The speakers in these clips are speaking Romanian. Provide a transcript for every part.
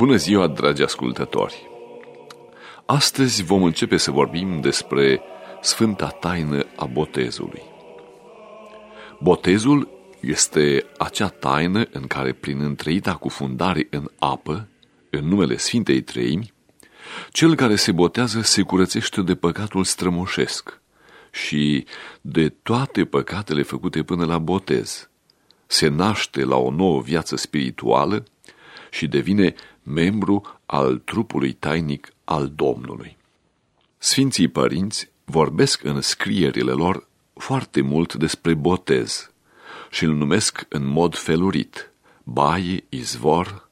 Bună ziua, dragi ascultători! Astăzi vom începe să vorbim despre Sfânta Taină a Botezului. Botezul este acea taină în care, prin întreita cufundare în apă, în numele Sfintei Treimi, cel care se botează se curățește de păcatul strămoșesc și de toate păcatele făcute până la botez. Se naște la o nouă viață spirituală și devine membru al trupului tainic al Domnului. Sfinții părinți vorbesc în scrierile lor foarte mult despre botez și îl numesc în mod felurit, baie, izvor,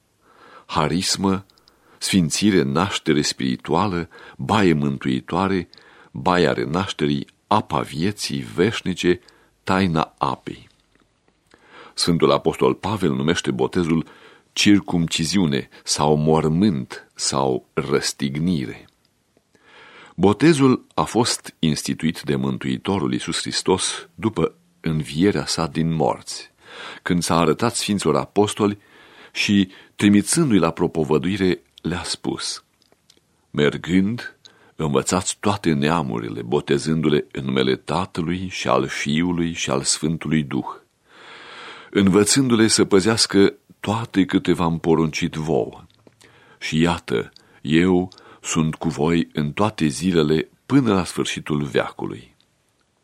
harismă, sfințire, naștere spirituală, baie mântuitoare, baia renașterii, apa vieții veșnice, taina apei. Sfântul Apostol Pavel numește botezul circumciziune sau mormânt sau răstignire. Botezul a fost instituit de Mântuitorul Iisus Hristos după învierea sa din morți, când s-a arătat Sfinților Apostoli și, trimițându-i la propovăduire, le-a spus, Mergând, învățați toate neamurile, botezându-le în numele Tatălui și al Fiului și al Sfântului Duh, învățându-le să păzească toate câte v-am poruncit vouă. Și iată, eu sunt cu voi în toate zilele până la sfârșitul veacului.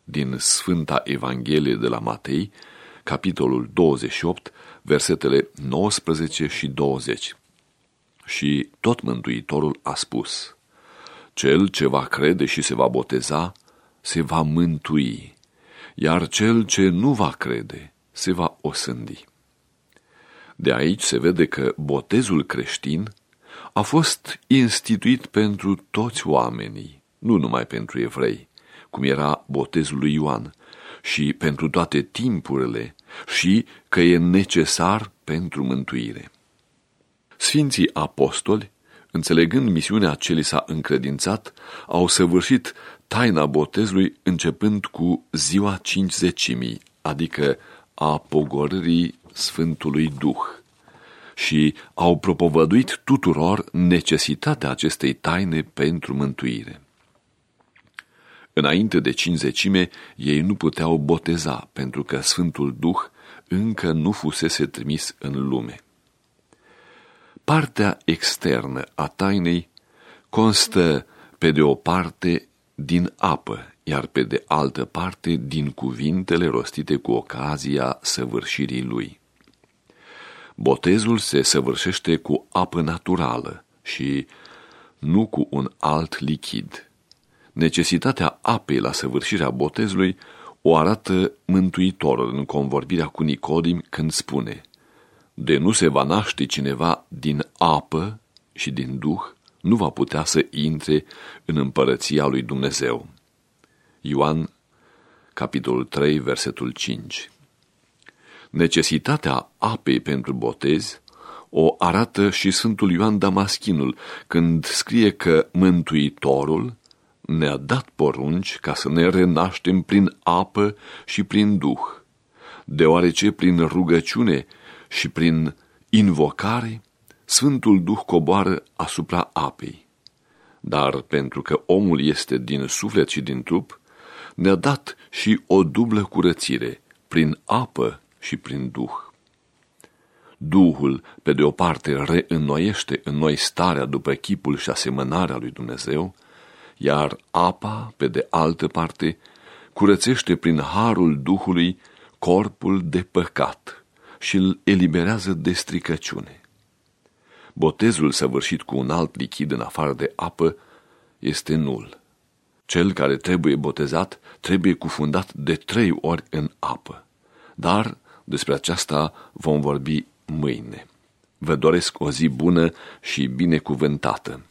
Din Sfânta Evanghelie de la Matei, capitolul 28, versetele 19 și 20. Și tot Mântuitorul a spus, Cel ce va crede și se va boteza, se va mântui, iar cel ce nu va crede, se va osândi. De aici se vede că botezul creștin a fost instituit pentru toți oamenii, nu numai pentru evrei, cum era botezul lui Ioan, și pentru toate timpurile, și că e necesar pentru mântuire. Sfinții apostoli, înțelegând misiunea ce li s-a încredințat, au săvârșit taina botezului începând cu ziua cincizecimii, adică a pogorârii Sfântului Duh și au propovăduit tuturor necesitatea acestei taine pentru mântuire. Înainte de cinzecime, ei nu puteau boteza, pentru că Sfântul Duh încă nu fusese trimis în lume. Partea externă a tainei constă, pe de o parte, din apă, iar pe de altă parte din cuvintele rostite cu ocazia săvârșirii lui. Botezul se săvârșește cu apă naturală și nu cu un alt lichid. Necesitatea apei la săvârșirea botezului o arată Mântuitorul în convorbirea cu Nicodim când spune De nu se va naște cineva din apă și din duh, nu va putea să intre în împărăția lui Dumnezeu. Ioan, capitolul 3, versetul 5 Necesitatea apei pentru botez o arată și Sfântul Ioan Damaschinul când scrie că Mântuitorul ne-a dat porunci ca să ne renaștem prin apă și prin duh, deoarece prin rugăciune și prin invocare Sfântul Duh coboară asupra apei. Dar pentru că omul este din suflet și din trup, ne-a dat și o dublă curățire, prin apă și prin Duh. Duhul, pe de o parte, reînnoiește în noi starea după chipul și asemănarea lui Dumnezeu, iar apa, pe de altă parte, curățește prin harul Duhului corpul de păcat și îl eliberează de stricăciune. Botezul săvârșit cu un alt lichid în afară de apă este nul. Cel care trebuie botezat trebuie cufundat de trei ori în apă, dar despre aceasta vom vorbi mâine. Vă doresc o zi bună și binecuvântată.